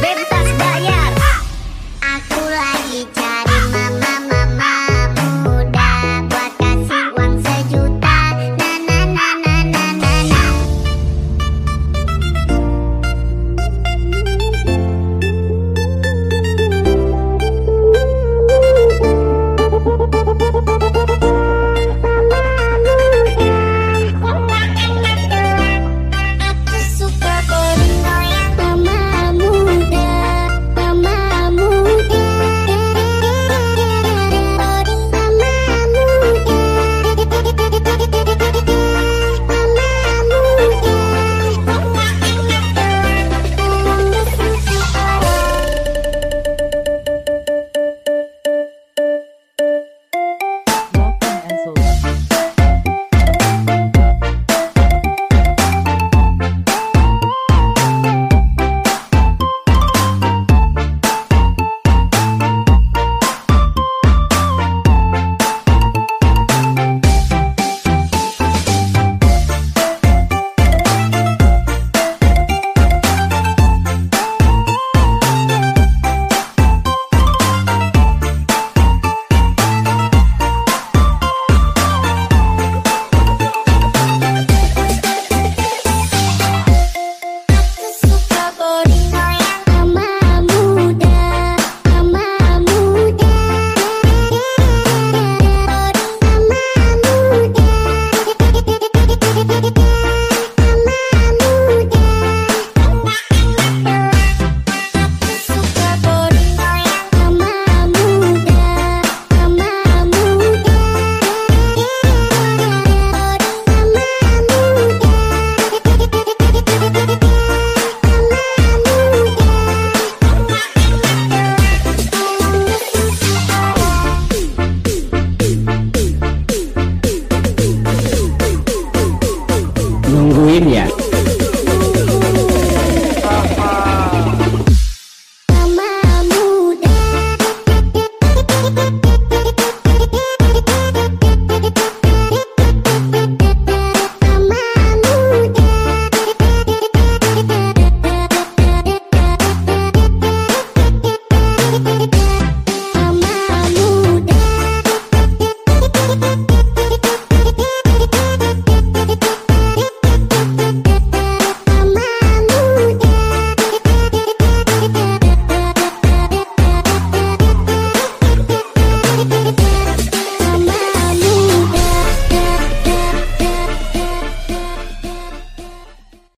vem cá